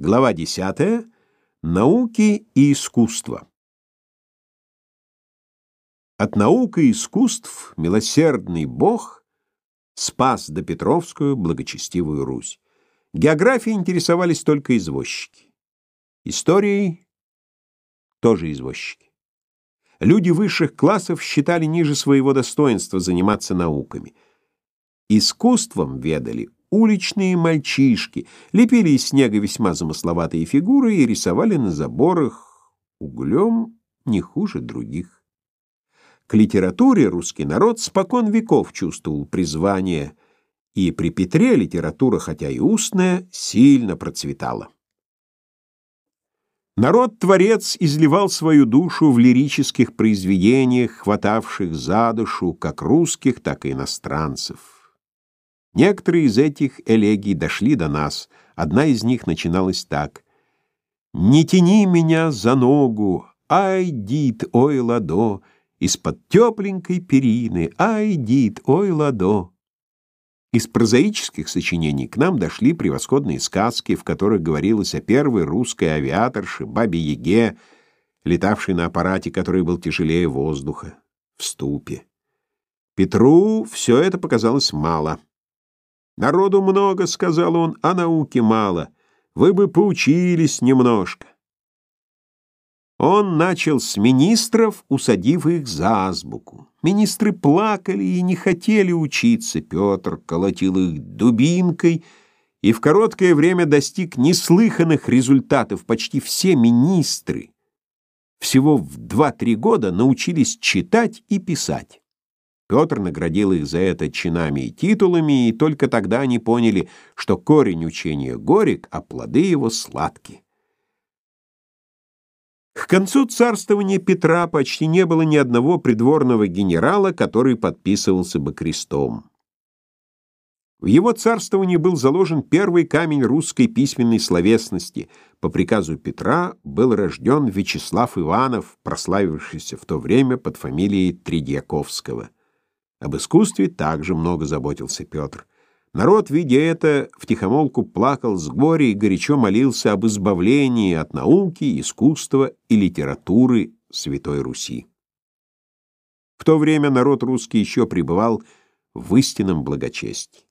Глава 10. Науки и искусства. От наук и искусств милосердный Бог спас до Петровскую благочестивую Русь. Географией интересовались только извозчики. Историей тоже извозчики. Люди высших классов считали ниже своего достоинства заниматься науками. Искусством ведали уличные мальчишки, лепили из снега весьма замысловатые фигуры и рисовали на заборах углем не хуже других. К литературе русский народ спокон веков чувствовал призвание, и при Петре литература, хотя и устная, сильно процветала. Народ-творец изливал свою душу в лирических произведениях, хватавших за душу как русских, так и иностранцев. Некоторые из этих элегий дошли до нас. Одна из них начиналась так: Не тяни меня за ногу, ай, дит, ой, ладо, из-под тепленькой перины, ай, дит, ой, ладо. Из прозаических сочинений к нам дошли превосходные сказки, в которых говорилось о первой русской авиаторше Бабе-Яге, летавшей на аппарате, который был тяжелее воздуха, в ступе. Петру все это показалось мало. Народу много, — сказал он, — а науки мало. Вы бы поучились немножко. Он начал с министров, усадив их за азбуку. Министры плакали и не хотели учиться. Петр колотил их дубинкой и в короткое время достиг неслыханных результатов. Почти все министры всего в два-три года научились читать и писать. Петр наградил их за это чинами и титулами, и только тогда они поняли, что корень учения горек, а плоды его сладки. К концу царствования Петра почти не было ни одного придворного генерала, который подписывался бы крестом. В его царствовании был заложен первый камень русской письменной словесности. По приказу Петра был рожден Вячеслав Иванов, прославившийся в то время под фамилией Тредьяковского. Об искусстве также много заботился Петр. Народ, видя это, втихомолку плакал с горя и горячо молился об избавлении от науки, искусства и литературы Святой Руси. В то время народ русский еще пребывал в истинном благочестии.